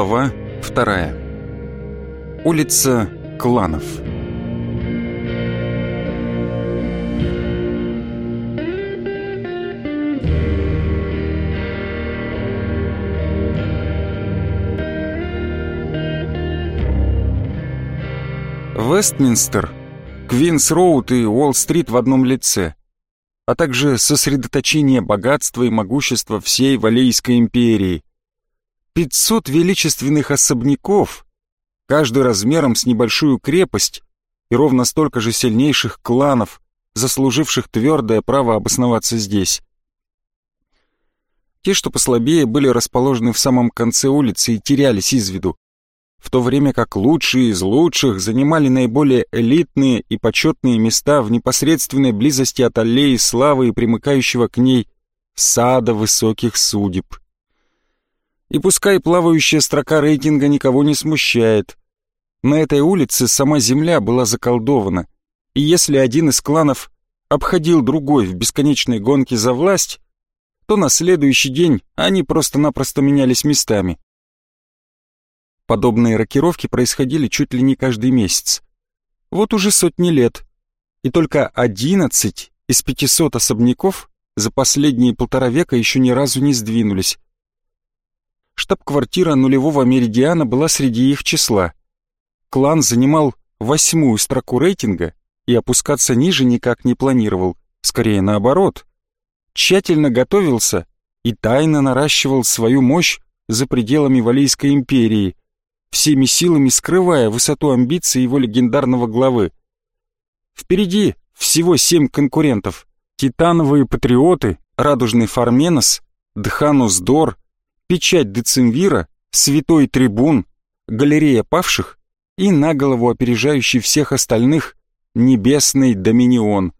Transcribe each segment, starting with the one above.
Глава вторая. Улица Кланов. Вестминстер, Квинс-Роуд и Уолл-стрит в одном лице, а также сосредоточение богатства и могущества всей Валейской империи. 500 величественных особняков, каждый размером с небольшую крепость, и ровно столько же сильнейших кланов, заслуживших твердое право обосноваться здесь. Те, что послабее, были расположены в самом конце улицы и терялись из виду в то время как лучшие из лучших занимали наиболее элитные и почетные места в непосредственной близости от аллеи славы и примыкающего к ней сада высоких судеб. И пускай плавающая строка рейтинга никого не смущает, на этой улице сама земля была заколдована, и если один из кланов обходил другой в бесконечной гонке за власть, то на следующий день они просто-напросто менялись местами. Подобные рокировки происходили чуть ли не каждый месяц. Вот уже сотни лет. И только 11 из 500 особняков за последние полтора века еще ни разу не сдвинулись. Штаб-квартира нулевого меридиана была среди их числа. Клан занимал восьмую строку рейтинга и опускаться ниже никак не планировал, скорее наоборот. Тщательно готовился и тайно наращивал свою мощь за пределами Валийской империи, всеми силами скрывая высоту амбиций его легендарного главы. Впереди всего семь конкурентов. Титановые патриоты, Радужный Фарменос, Дханус Дор, Печать Децимвира, Святой Трибун, Галерея Павших и наголову опережающий всех остальных Небесный Доминион.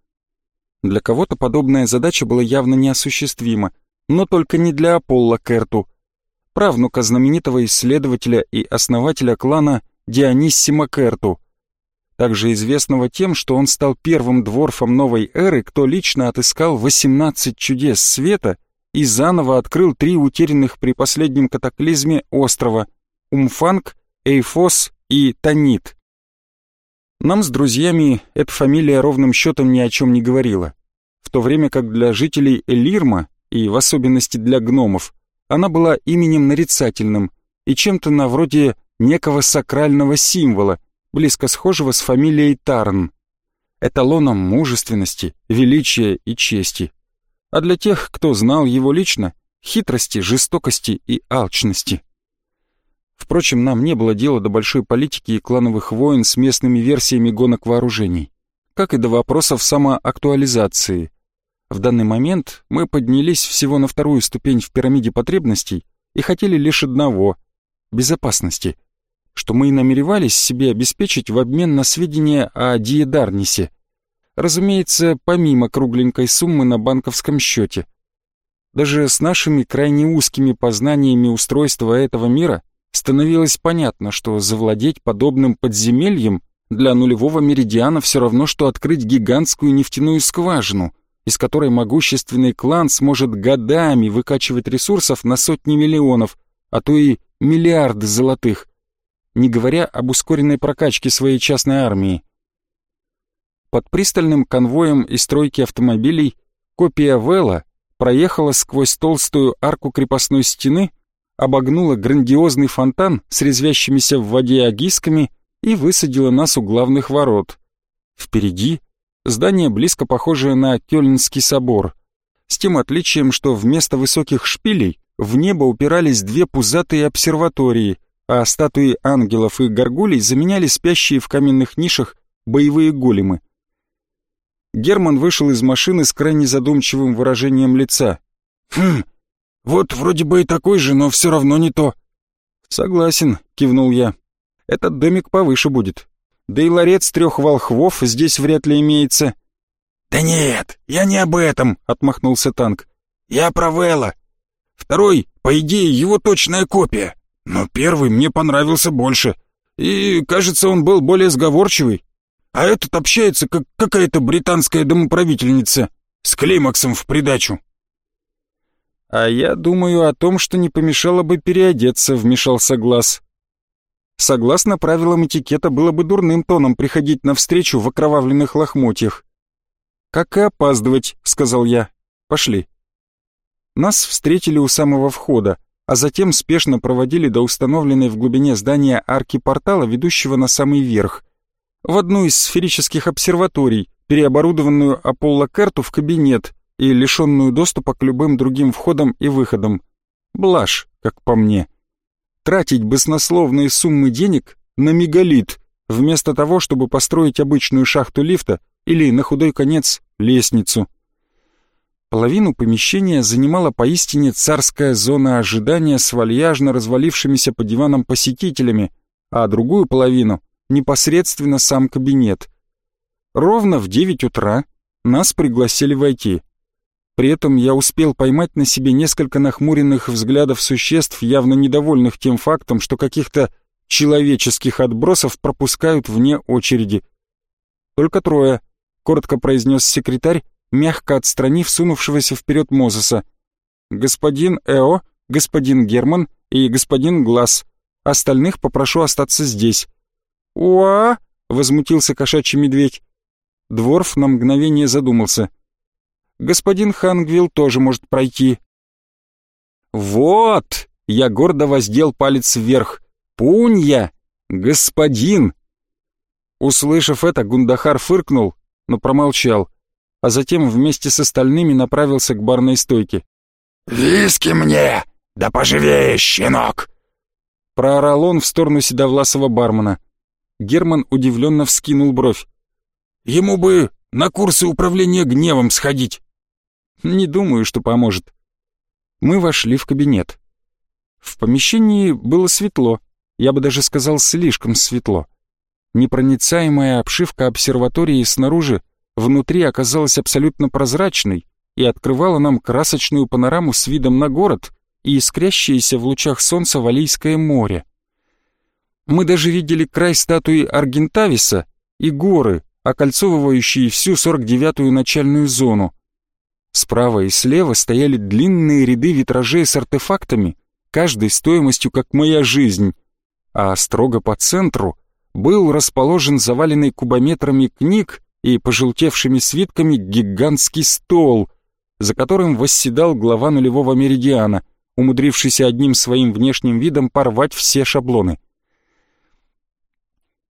Для кого-то подобная задача была явно неосуществима, но только не для Аполло Керту — правнука знаменитого исследователя и основателя клана Диониссима Керту, также известного тем, что он стал первым дворфом новой эры, кто лично отыскал 18 чудес света и заново открыл три утерянных при последнем катаклизме острова – Умфанг, Эйфос и Танит. Нам с друзьями эта фамилия ровным счетом ни о чем не говорила, в то время как для жителей Элирма и в особенности для гномов она была именем нарицательным и чем-то на вроде некого сакрального символа, близко схожего с фамилией Тарн, эталоном мужественности, величия и чести. А для тех, кто знал его лично, хитрости, жестокости и алчности. Впрочем, нам не было дела до большой политики и клановых войн с местными версиями гонок вооружений, как и до вопросов самоактуализации – в данный момент мы поднялись всего на вторую ступень в пирамиде потребностей и хотели лишь одного — безопасности, что мы и намеревались себе обеспечить в обмен на сведения о Диедарнисе. Разумеется, помимо кругленькой суммы на банковском счете. Даже с нашими крайне узкими познаниями устройства этого мира становилось понятно, что завладеть подобным подземельем для нулевого меридиана все равно, что открыть гигантскую нефтяную скважину — из которой могущественный клан сможет годами выкачивать ресурсов на сотни миллионов, а то и миллиарды золотых, не говоря об ускоренной прокачке своей частной армии. Под пристальным конвоем из стройки автомобилей копия Вэлла проехала сквозь толстую арку крепостной стены, обогнула грандиозный фонтан с резвящимися в воде агисками и высадила нас у главных ворот. Впереди Здание близко похожее на Кёльнский собор, с тем отличием, что вместо высоких шпилей в небо упирались две пузатые обсерватории, а статуи ангелов и горгулей заменяли спящие в каменных нишах боевые големы. Герман вышел из машины с крайне задумчивым выражением лица. «Хм, вот вроде бы и такой же, но все равно не то». «Согласен», — кивнул я. «Этот домик повыше будет. Да и ларец трех волхвов здесь вряд ли имеется. «Да нет, я не об этом», — отмахнулся танк. «Я про Вэлла. Второй, по идее, его точная копия. Но первый мне понравился больше. И, кажется, он был более сговорчивый. А этот общается, как какая-то британская домоправительница, с клеймаксом в придачу». «А я думаю о том, что не помешало бы переодеться», — вмешался Глаз. Согласно правилам этикета, было бы дурным тоном приходить навстречу в окровавленных лохмотьях. «Как и опаздывать», — сказал я. «Пошли». Нас встретили у самого входа, а затем спешно проводили до установленной в глубине здания арки портала, ведущего на самый верх, в одну из сферических обсерваторий, переоборудованную Аполло Карту в кабинет и лишенную доступа к любым другим входам и выходам. Блажь, как по мне. Тратить баснословные суммы денег на мегалит, вместо того, чтобы построить обычную шахту лифта или, на худой конец, лестницу. Половину помещения занимала поистине царская зона ожидания с вальяжно развалившимися по диванам посетителями, а другую половину — непосредственно сам кабинет. Ровно в девять утра нас пригласили войти — при этом я успел поймать на себе несколько нахмуренных взглядов существ, явно недовольных тем фактом, что каких-то человеческих отбросов пропускают вне очереди. «Только трое», — коротко произнес секретарь, мягко отстранив сунувшегося вперед Мозеса. «Господин Эо, господин Герман и господин Глаз. Остальных попрошу остаться здесь». «Уа!» — возмутился кошачий медведь. Дворф на мгновение задумался — господин Хангвилл тоже может пройти». «Вот!» — я гордо воздел палец вверх. «Пунья! Господин!» Услышав это, Гундахар фыркнул, но промолчал, а затем вместе с остальными направился к барной стойке. «Виски мне! Да поживее, щенок!» Проорал он в сторону седовласого бармена. Герман удивленно вскинул бровь. «Ему бы на курсы управления гневом сходить!» Не думаю, что поможет. Мы вошли в кабинет. В помещении было светло, я бы даже сказал слишком светло. Непроницаемая обшивка обсерватории снаружи внутри оказалась абсолютно прозрачной и открывала нам красочную панораму с видом на город и искрящееся в лучах солнца Валийское море. Мы даже видели край статуи Аргентависа и горы, окольцовывающие всю 49-ю начальную зону. Справа и слева стояли длинные ряды витражей с артефактами, каждой стоимостью как моя жизнь, а строго по центру был расположен заваленный кубометрами книг и пожелтевшими свитками гигантский стол, за которым восседал глава нулевого меридиана, умудрившийся одним своим внешним видом порвать все шаблоны.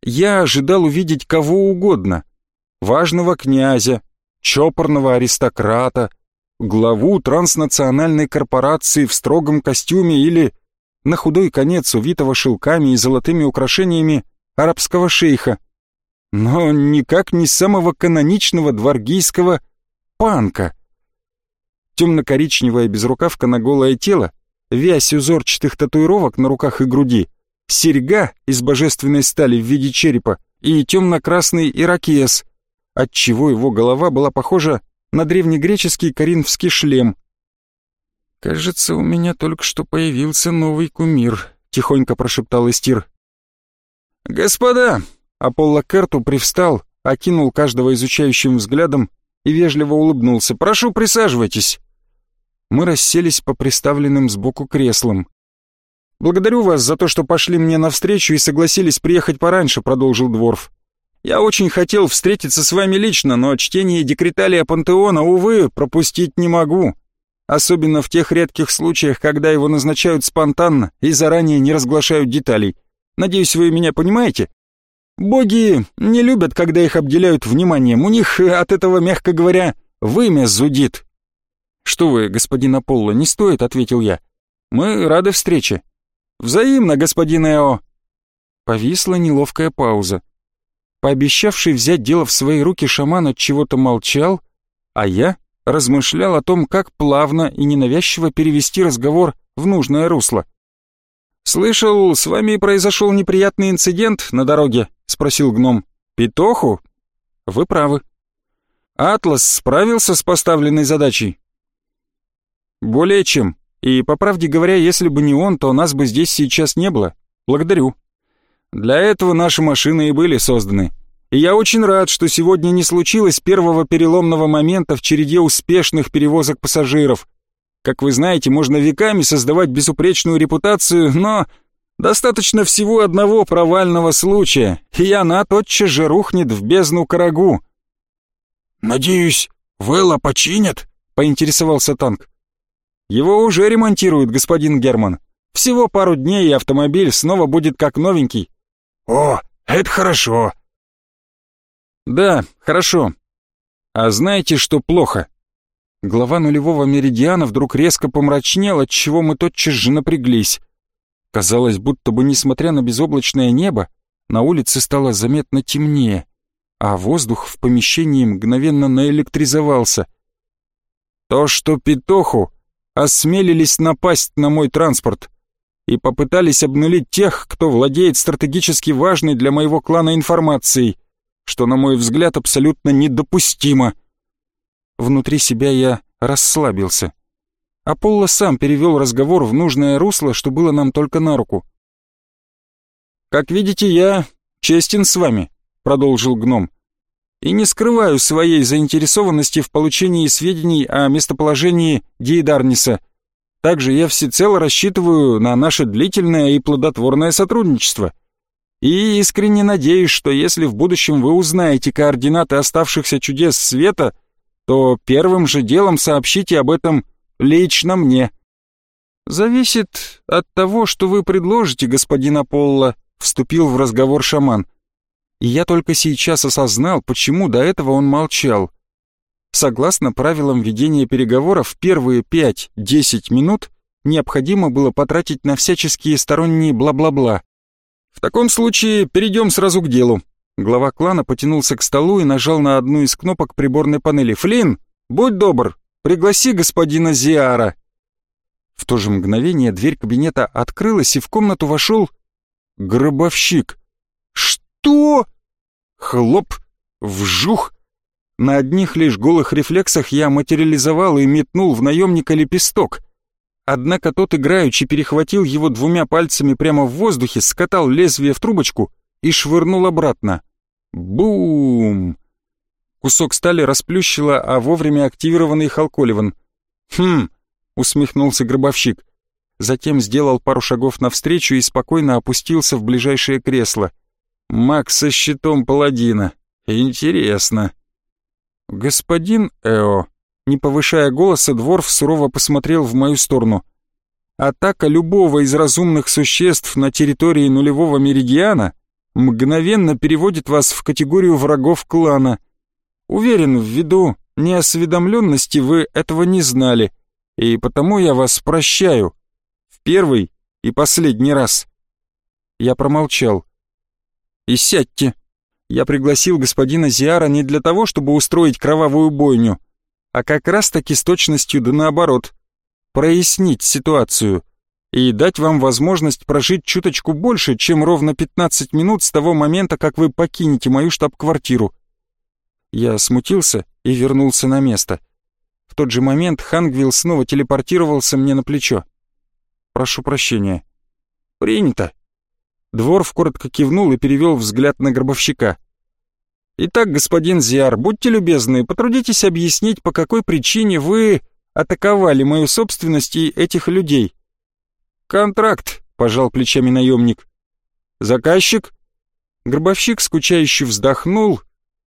Я ожидал увидеть кого угодно, важного князя, чопорного аристократа, главу транснациональной корпорации в строгом костюме или, на худой конец увитого шелками и золотыми украшениями, арабского шейха, но никак не самого каноничного дворгийского панка. Темно-коричневая безрукавка на голое тело, вязь узорчатых татуировок на руках и груди, серьга из божественной стали в виде черепа и темно-красный иракес, отчего его голова была похожа на древнегреческий коринфский шлем. «Кажется, у меня только что появился новый кумир», — тихонько прошептал Истир. «Господа!» — Аполло Керту привстал, окинул каждого изучающим взглядом и вежливо улыбнулся. «Прошу, присаживайтесь!» Мы расселись по приставленным сбоку креслам. «Благодарю вас за то, что пошли мне навстречу и согласились приехать пораньше», — продолжил Дворф. Я очень хотел встретиться с вами лично, но чтение декреталия Пантеона, увы, пропустить не могу. Особенно в тех редких случаях, когда его назначают спонтанно и заранее не разглашают деталей. Надеюсь, вы меня понимаете? Боги не любят, когда их обделяют вниманием. У них от этого, мягко говоря, вымя зудит. «Что вы, господин Аполло, не стоит», — ответил я. «Мы рады встрече». «Взаимно, господин Эо». Повисла неловкая пауза. Пообещавший взять дело в свои руки шаман от чего-то молчал, а я размышлял о том, как плавно и ненавязчиво перевести разговор в нужное русло. «Слышал, с вами произошел неприятный инцидент на дороге?» — спросил гном. «Петоху?» «Вы правы». «Атлас справился с поставленной задачей?» «Более чем. И, по правде говоря, если бы не он, то нас бы здесь сейчас не было. Благодарю». Для этого наши машины и были созданы. И я очень рад, что сегодня не случилось первого переломного момента в череде успешных перевозок пассажиров. Как вы знаете, можно веками создавать безупречную репутацию, но достаточно всего одного провального случая, и она тотчас же рухнет в бездну карагу. «Надеюсь, Вэлла починят?» — поинтересовался танк. «Его уже ремонтируют, господин Герман. Всего пару дней, и автомобиль снова будет как новенький». «О, это хорошо». «Да, хорошо. А знаете, что плохо?» Глава нулевого меридиана вдруг резко помрачнел, отчего мы тотчас же напряглись. Казалось, будто бы, несмотря на безоблачное небо, на улице стало заметно темнее, а воздух в помещении мгновенно наэлектризовался. То, что Петоху осмелились напасть на мой транспорт и попытались обнулить тех, кто владеет стратегически важной для моего клана информацией, что, на мой взгляд, абсолютно недопустимо — Внутри себя я расслабился. Аполло сам перевел разговор в нужное русло, что было нам только на руку. «Как видите, я честен с вами», — продолжил гном, «и не скрываю своей заинтересованности в получении сведений о местоположении Диедарниса. Также я всецело рассчитываю на наше длительное и плодотворное сотрудничество. И искренне надеюсь, что если в будущем вы узнаете координаты оставшихся чудес света — то первым же делом сообщите об этом лично мне. Зависит от того, что вы предложите, господин Аполло, вступил в разговор шаман. И я только сейчас осознал, почему до этого он молчал. Согласно правилам ведения переговоров, первые 5-10 минут необходимо было потратить на всяческие сторонние бла-бла-бла. В таком случае перейдем сразу к делу. Глава клана потянулся к столу и нажал на одну из кнопок приборной панели. «Флинн, будь добр, пригласи господина Зиара». В то же мгновение дверь кабинета открылась, и в комнату вошел гробовщик. Хлоп, вжух. На одних лишь голых рефлексах я материализовал и метнул в наемника лепесток. Однако тот играючи перехватил его двумя пальцами прямо в воздухе, скатал лезвие в трубочку и швырнул обратно. Бум! Кусок стали расплющило, а вовремя активированный Халколиван. «Хм!» — усмехнулся гробовщик. Затем сделал пару шагов навстречу и спокойно опустился в ближайшее кресло. Макс со щитом паладина. Интересно. «Господин Эо», не повышая голоса, Дворф сурово посмотрел в мою сторону. «Атака любого из разумных существ на территории нулевого меридиана мгновенно переводит вас в категорию врагов клана. Уверен, ввиду неосведомленности вы этого не знали, и потому я вас прощаю. В первый и последний раз. Я промолчал. И сядьте. Я пригласил господина Зиара не для того, чтобы устроить кровавую бойню, а как раз-таки с точностью да наоборот. Прояснить ситуацию и дать вам возможность прожить чуточку больше, чем ровно 15 минут с того момента, как вы покинете мою штаб-квартиру. Я смутился и вернулся на место. В тот же момент Хангвилл снова телепортировался мне на плечо. «Прошу прощения». «Принято». Дворф коротко кивнул и перевел взгляд на гробовщика. «Итак, господин Зиар, будьте любезны, потрудитесь объяснить, по какой причине вы атаковали мою собственность и этих людей». «Контракт», — пожал плечами наемник. «Заказчик?» Гробовщик скучающе вздохнул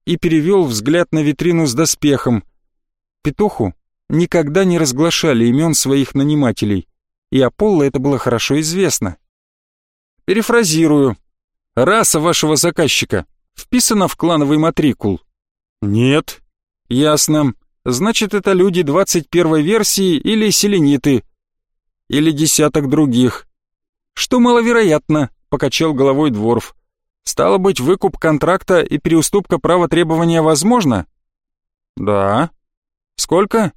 и перевел взгляд на витрину с доспехом. Петуху никогда не разглашали имен своих нанимателей, и Аполло это было хорошо известно. Перефразирую. Раса вашего заказчика вписана в клановый матрикул. Нет. Ясно. Значит, это люди 21 версии или селениты или десяток других. Что маловероятно, покачал головой Дворф. Стало быть, выкуп контракта и переуступка права требования возможно? Да. Сколько?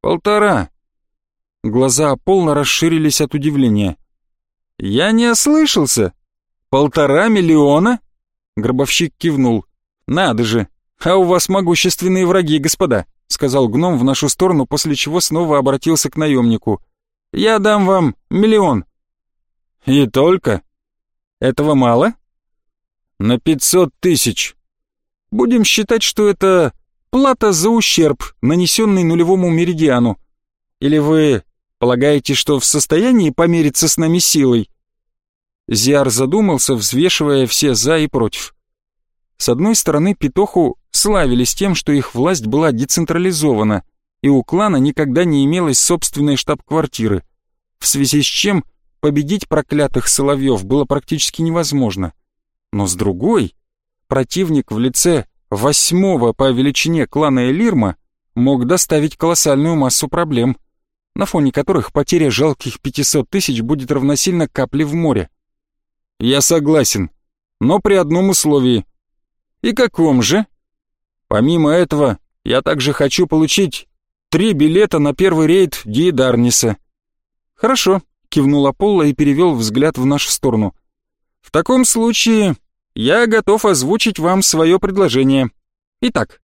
Полтора. Глаза полно расширились от удивления. Я не ослышался. Полтора миллиона? Гробовщик кивнул. Надо же, а у вас могущественные враги, господа, сказал гном в нашу сторону, после чего снова обратился к наемнику. Я дам вам миллион». «И только? Этого мало?» «На пятьсот тысяч. Будем считать, что это плата за ущерб, нанесенный нулевому меридиану. Или вы полагаете, что в состоянии помериться с нами силой?» Зиар задумался, взвешивая все «за» и «против». С одной стороны, Петоху славились тем, что их власть была децентрализована, и у клана никогда не имелось собственной штаб-квартиры, в связи с чем победить проклятых соловьев было практически невозможно. Но с другой, противник в лице восьмого по величине клана Элирма мог доставить колоссальную массу проблем, на фоне которых потеря жалких 500 тысяч будет равносильно капле в море. Я согласен, но при одном условии. И каком же? Помимо этого, я также хочу получить три билета на первый рейд Диедарниса. Хорошо, кивнул Аполло и перевел взгляд в нашу сторону. В таком случае я готов озвучить вам свое предложение. Итак,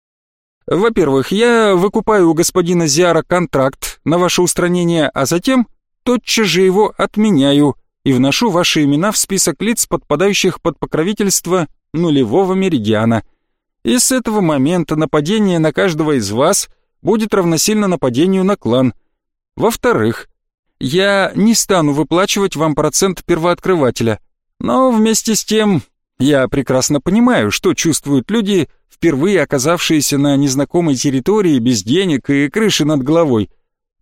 во-первых, я выкупаю у господина Зиара контракт на ваше устранение, а затем тотчас же его отменяю и вношу ваши имена в список лиц, подпадающих под покровительство нулевого меридиана. И с этого момента нападение на каждого из вас будет равносильно нападению на клан. Во-вторых, я не стану выплачивать вам процент первооткрывателя, но вместе с тем я прекрасно понимаю, что чувствуют люди, впервые оказавшиеся на незнакомой территории без денег и крыши над головой.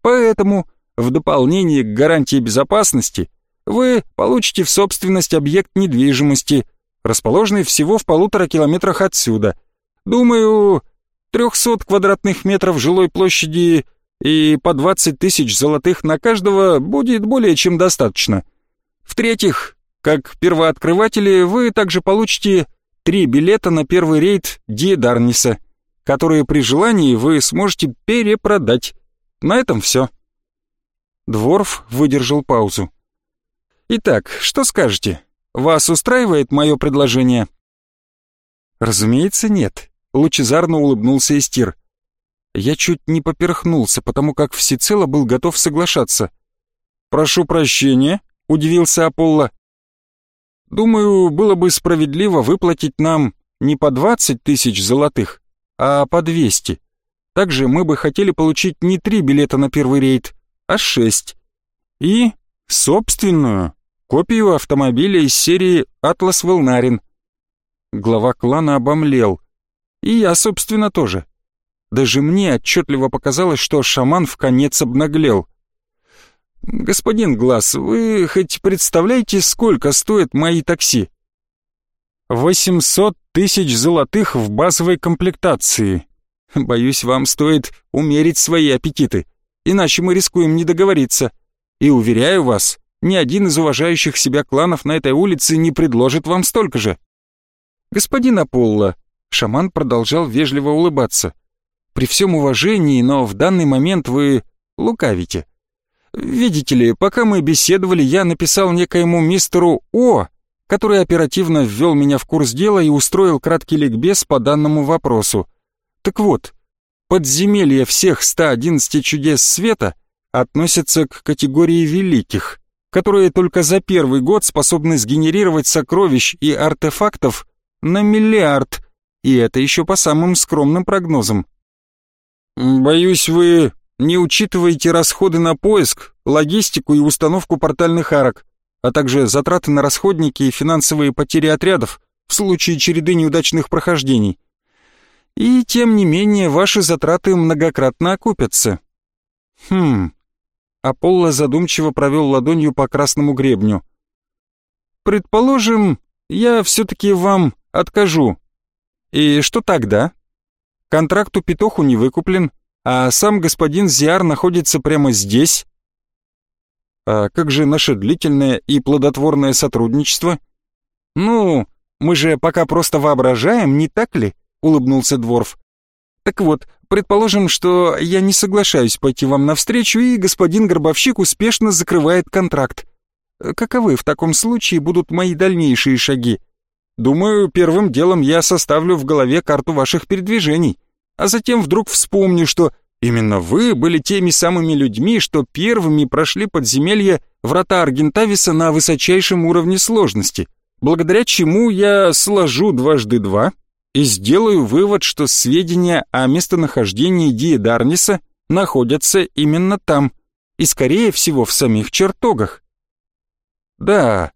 Поэтому, в дополнение к гарантии безопасности, вы получите в собственность объект недвижимости, расположенный всего в полутора километрах отсюда. Думаю, 300 квадратных метров жилой площади и по 20 тысяч золотых на каждого будет более чем достаточно. В-третьих, как первооткрыватели вы также получите три билета на первый рейд Ди Дарниса, которые при желании вы сможете перепродать. На этом все. Дворф выдержал паузу. Итак, что скажете? Вас устраивает мое предложение? Разумеется, нет. Лучезарно улыбнулся Истир. Я чуть не поперхнулся, потому как всецело был готов соглашаться. «Прошу прощения», — удивился Аполло. «Думаю, было бы справедливо выплатить нам не по двадцать тысяч золотых, а по двести. Также мы бы хотели получить не три билета на первый рейд, а шесть. И собственную копию автомобиля из серии «Атлас Волнарин». Глава клана обомлел. И я, собственно, тоже. Даже мне отчетливо показалось, что шаман в конец обнаглел. «Господин Глаз, вы хоть представляете, сколько стоят мои такси?» «Восемьсот тысяч золотых в базовой комплектации. Боюсь, вам стоит умерить свои аппетиты, иначе мы рискуем не договориться. И уверяю вас, ни один из уважающих себя кланов на этой улице не предложит вам столько же. Господин Аполло, шаман продолжал вежливо улыбаться. При всем уважении, но в данный момент вы лукавите. Видите ли, пока мы беседовали, я написал некоему мистеру О, который оперативно ввел меня в курс дела и устроил краткий ликбез по данному вопросу. Так вот, подземелья всех 111 чудес света относятся к категории великих которые только за первый год способны сгенерировать сокровищ и артефактов на миллиард, и это еще по самым скромным прогнозам. «Боюсь, вы не учитываете расходы на поиск, логистику и установку портальных арок, а также затраты на расходники и финансовые потери отрядов в случае череды неудачных прохождений. И тем не менее ваши затраты многократно окупятся. Хм, Аполло задумчиво провел ладонью по красному гребню. «Предположим, я все-таки вам откажу. И что тогда? Контракт у Петоху не выкуплен, а сам господин Зиар находится прямо здесь. А как же наше длительное и плодотворное сотрудничество? Ну, мы же пока просто воображаем, не так ли?» — улыбнулся Дворф. «Так вот, Предположим, что я не соглашаюсь пойти вам навстречу, и господин Горбовщик успешно закрывает контракт. Каковы в таком случае будут мои дальнейшие шаги? Думаю, первым делом я составлю в голове карту ваших передвижений, а затем вдруг вспомню, что именно вы были теми самыми людьми, что первыми прошли подземелье врата Аргентависа на высочайшем уровне сложности, благодаря чему я сложу дважды два и сделаю вывод, что сведения о местонахождении Ди Дарниса находятся именно там, и, скорее всего, в самих чертогах. Да,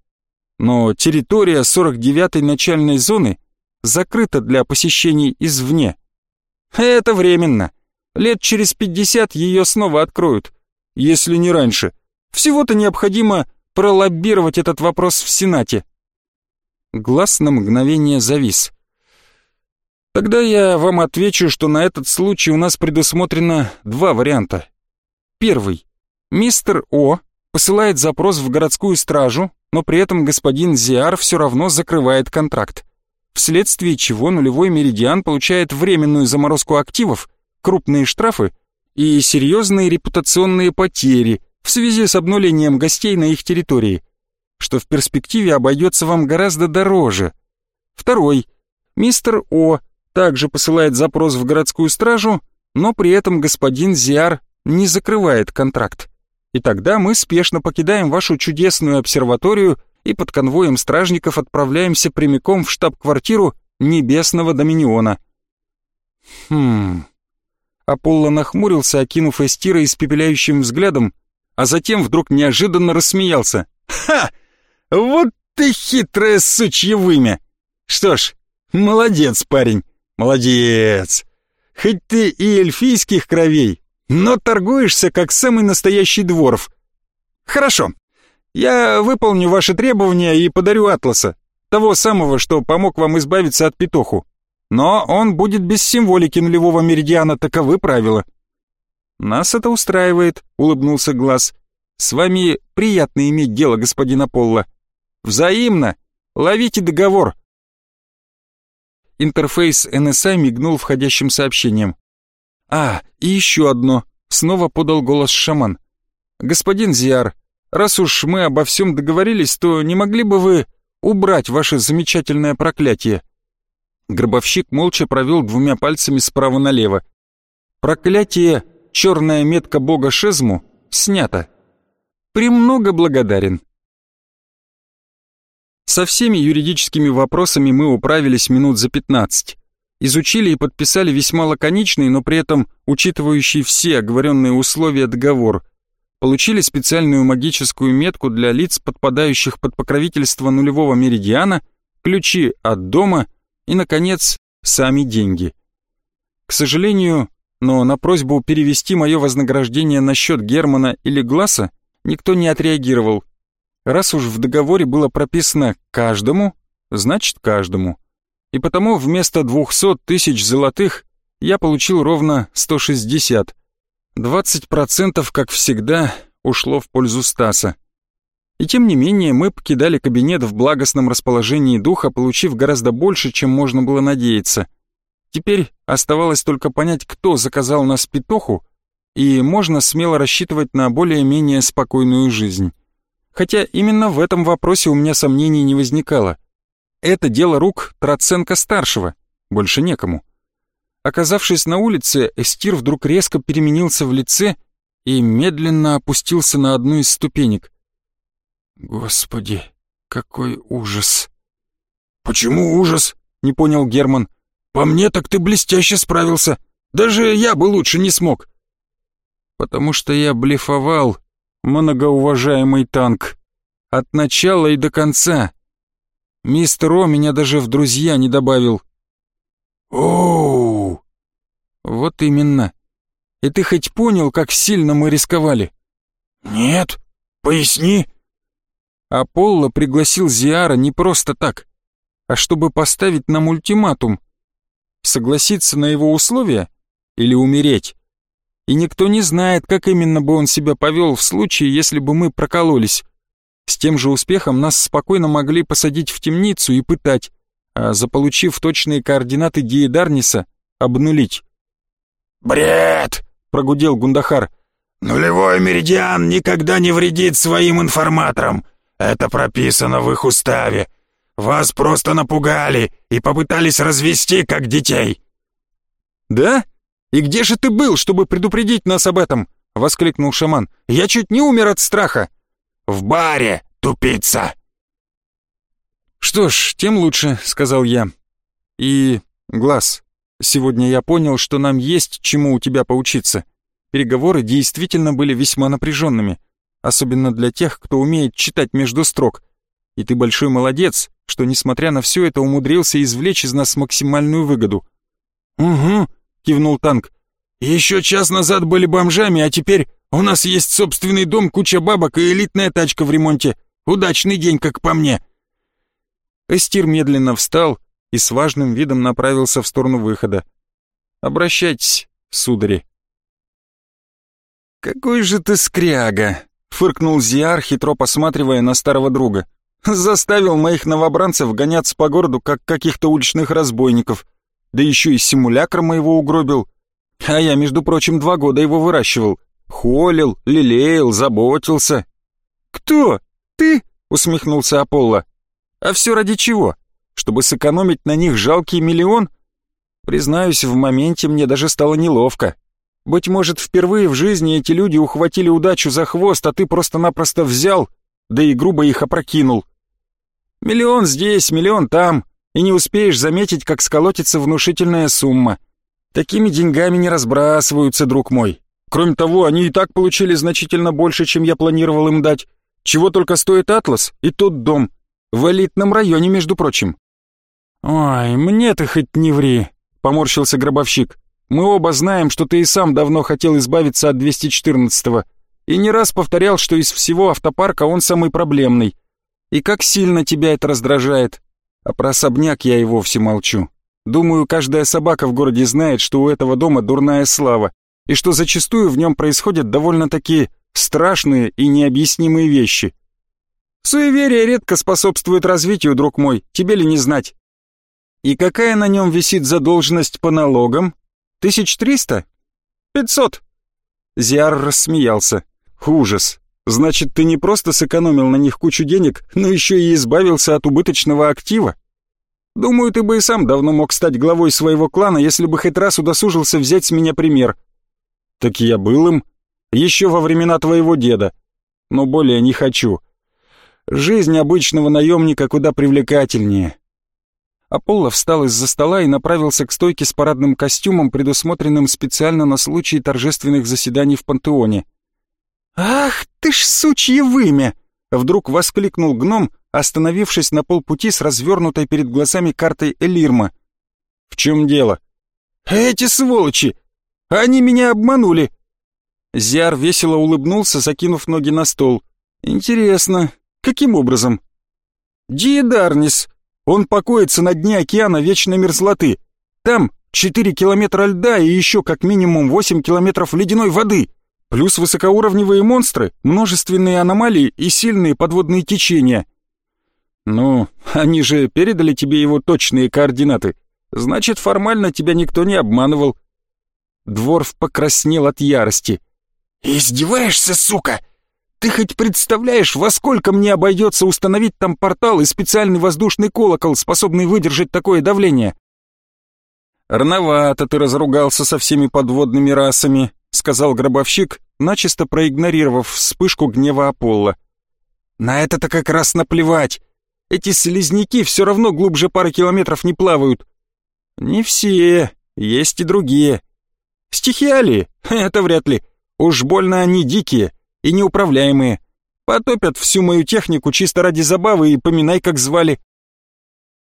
но территория 49-й начальной зоны закрыта для посещений извне. Это временно. Лет через 50 ее снова откроют, если не раньше. Всего-то необходимо пролоббировать этот вопрос в Сенате. Глаз на мгновение завис. Тогда я вам отвечу, что на этот случай у нас предусмотрено два варианта. Первый. Мистер О посылает запрос в городскую стражу, но при этом господин Зиар все равно закрывает контракт, вследствие чего нулевой меридиан получает временную заморозку активов, крупные штрафы и серьезные репутационные потери в связи с обнулением гостей на их территории, что в перспективе обойдется вам гораздо дороже. Второй. Мистер О также посылает запрос в городскую стражу, но при этом господин Зиар не закрывает контракт. И тогда мы спешно покидаем вашу чудесную обсерваторию и под конвоем стражников отправляемся прямиком в штаб-квартиру Небесного Доминиона. Хм... Аполло нахмурился, окинув Эстира испепеляющим взглядом, а затем вдруг неожиданно рассмеялся. «Ха! Вот ты хитрое сучье вымя! Что ж, молодец, парень! Молодец! Хоть ты и эльфийских кровей, но торгуешься как самый настоящий дворф. Хорошо, я выполню ваши требования и подарю Атласа, того самого, что помог вам избавиться от петуху. Но он будет без символики нулевого меридиана, таковы правила. Нас это устраивает, улыбнулся Глаз. С вами приятно иметь дело, господин Аполло. Взаимно. Ловите договор, Интерфейс NSA мигнул входящим сообщением. «А, и еще одно», — снова подал голос шаман. «Господин Зиар, раз уж мы обо всем договорились, то не могли бы вы убрать ваше замечательное проклятие?» Гробовщик молча провел двумя пальцами справа налево. «Проклятие, черная метка бога Шезму, снято. Премного благодарен». Со всеми юридическими вопросами мы управились минут за 15. Изучили и подписали весьма лаконичный, но при этом учитывающий все оговоренные условия договор. Получили специальную магическую метку для лиц, подпадающих под покровительство нулевого меридиана, ключи от дома и, наконец, сами деньги. К сожалению, но на просьбу перевести мое вознаграждение на счет Германа или Гласса никто не отреагировал, Раз уж в договоре было прописано «каждому», значит «каждому». И потому вместо 200 тысяч золотых я получил ровно 160. 20%, как всегда, ушло в пользу Стаса. И тем не менее мы покидали кабинет в благостном расположении духа, получив гораздо больше, чем можно было надеяться. Теперь оставалось только понять, кто заказал нас петуху, и можно смело рассчитывать на более-менее спокойную жизнь хотя именно в этом вопросе у меня сомнений не возникало. Это дело рук Троценко-старшего, больше некому. Оказавшись на улице, Эстир вдруг резко переменился в лице и медленно опустился на одну из ступенек. «Господи, какой ужас!» «Почему ужас?» — не понял Герман. «По мне так ты блестяще справился. Даже я бы лучше не смог». «Потому что я блефовал многоуважаемый танк. От начала и до конца. Мистер О меня даже в друзья не добавил. Оу! Вот именно. И ты хоть понял, как сильно мы рисковали? Нет, поясни. Аполло пригласил Зиара не просто так, а чтобы поставить нам ультиматум. Согласиться на его условия или умереть? И никто не знает, как именно бы он себя повел в случае, если бы мы прокололись. С тем же успехом нас спокойно могли посадить в темницу и пытать, а заполучив точные координаты Диедарниса, обнулить. «Бред!» — прогудел Гундахар. «Нулевой меридиан никогда не вредит своим информаторам. Это прописано в их уставе. Вас просто напугали и попытались развести как детей». «Да?» «И где же ты был, чтобы предупредить нас об этом?» — воскликнул шаман. «Я чуть не умер от страха!» «В баре, тупица!» «Что ж, тем лучше», — сказал я. «И, Глаз, сегодня я понял, что нам есть чему у тебя поучиться. Переговоры действительно были весьма напряженными, особенно для тех, кто умеет читать между строк. И ты большой молодец, что, несмотря на все это, умудрился извлечь из нас максимальную выгоду. «Угу», — кивнул танк. «Еще час назад были бомжами, а теперь у нас есть собственный дом, куча бабок и элитная тачка в ремонте. Удачный день, как по мне». Эстир медленно встал и с важным видом направился в сторону выхода. «Обращайтесь, судари». «Какой же ты скряга!» — фыркнул Зиар, хитро посматривая на старого друга. «Заставил моих новобранцев гоняться по городу, как каких-то уличных разбойников. Да еще и симулякр моего угробил. А я, между прочим, два года его выращивал. Холил, лелеял, заботился». «Кто? Ты?» — усмехнулся Аполло. «А все ради чего? Чтобы сэкономить на них жалкий миллион?» Признаюсь, в моменте мне даже стало неловко. Быть может, впервые в жизни эти люди ухватили удачу за хвост, а ты просто-напросто взял, да и грубо их опрокинул. Миллион здесь, миллион там, и не успеешь заметить, как сколотится внушительная сумма. Такими деньгами не разбрасываются, друг мой. Кроме того, они и так получили значительно больше, чем я планировал им дать. Чего только стоит «Атлас» и тот дом. В элитном районе, между прочим. «Ой, мне ты хоть не ври», — поморщился гробовщик. Мы оба знаем, что ты и сам давно хотел избавиться от 214-го, и не раз повторял, что из всего автопарка он самый проблемный. И как сильно тебя это раздражает. А про особняк я и вовсе молчу. Думаю, каждая собака в городе знает, что у этого дома дурная слава, и что зачастую в нем происходят довольно-таки страшные и необъяснимые вещи. Суеверие редко способствует развитию, друг мой, тебе ли не знать? И какая на нем висит задолженность по налогам? Тысяч триста? Пятьсот!» Зиар рассмеялся. «Ужас! Значит, ты не просто сэкономил на них кучу денег, но еще и избавился от убыточного актива? Думаю, ты бы и сам давно мог стать главой своего клана, если бы хоть раз удосужился взять с меня пример. Так я был им, еще во времена твоего деда, но более не хочу. Жизнь обычного наемника куда привлекательнее. Аполло встал из-за стола и направился к стойке с парадным костюмом, предусмотренным специально на случай торжественных заседаний в пантеоне. «Ах ты ж сучье вымя!» — вдруг воскликнул гном, остановившись на полпути с развернутой перед глазами картой Элирма. «В чем дело?» «Эти сволочи! Они меня обманули!» Зиар весело улыбнулся, закинув ноги на стол. «Интересно, каким образом?» «Диедарнис!» Он покоится на дне океана вечной мерзлоты. Там 4 километра льда и еще как минимум 8 километров ледяной воды. Плюс высокоуровневые монстры, множественные аномалии и сильные подводные течения. Ну, они же передали тебе его точные координаты. Значит, формально тебя никто не обманывал. Дворф покраснел от ярости. «Издеваешься, сука? Ты хоть представляешь, во сколько мне обойдется установить там портал и специальный воздушный колокол, способный выдержать такое давление?» «Рановато ты разругался со всеми подводными расами», — сказал гробовщик, начисто проигнорировав вспышку гнева Аполло. «На это-то как раз наплевать. Эти слизняки все равно глубже пары километров не плавают». «Не все, есть и другие». «Стихиалии? Это вряд ли. Уж больно они дикие и неуправляемые. Потопят всю мою технику чисто ради забавы и поминай, как звали.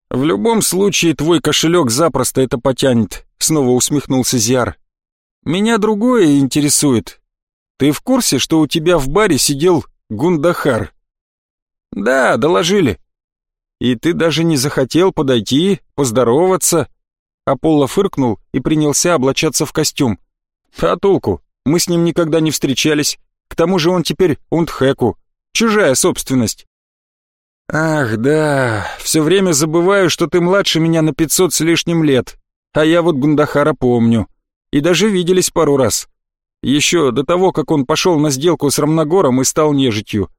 В любом случае твой кошелек запросто это потянет, снова усмехнулся Зиар. Меня другое интересует. Ты в курсе, что у тебя в баре сидел Гундахар? Да, доложили. И ты даже не захотел подойти, поздороваться. Аполло фыркнул и принялся облачаться в костюм. А толку? Мы с ним никогда не встречались. К тому же он теперь Унтхэку, чужая собственность. Ах, да, все время забываю, что ты младше меня на пятьсот с лишним лет, а я вот Гундахара помню. И даже виделись пару раз. Еще до того, как он пошел на сделку с Рамногором и стал нежитью.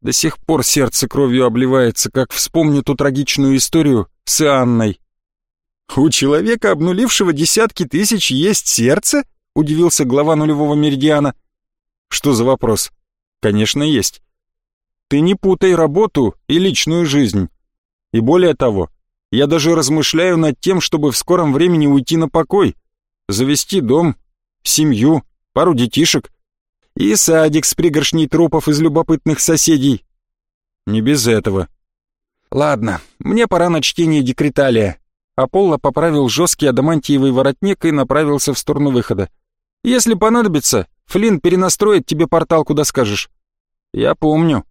До сих пор сердце кровью обливается, как вспомню ту трагичную историю с Анной. «У человека, обнулившего десятки тысяч, есть сердце?» — удивился глава нулевого меридиана. Что за вопрос? Конечно, есть. Ты не путай работу и личную жизнь. И более того, я даже размышляю над тем, чтобы в скором времени уйти на покой, завести дом, семью пару детишек. И садик с пригоршней трупов из любопытных соседей. Не без этого. Ладно, мне пора на чтение декреталия. Аполло поправил жесткий адамантиевый воротник и направился в сторону выхода. «Если понадобится, Флинн перенастроит тебе портал, куда скажешь». «Я помню».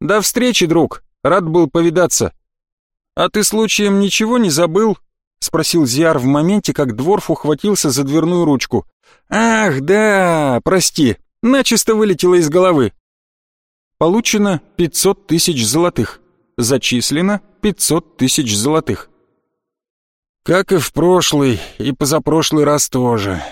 «До встречи, друг. Рад был повидаться». «А ты случаем ничего не забыл?» — спросил Зиар в моменте, как Дворф ухватился за дверную ручку. «Ах, да, прости, начисто вылетело из головы». Получено 500 тысяч золотых. Зачислено 500 тысяч золотых. Как и в прошлый и позапрошлый раз тоже.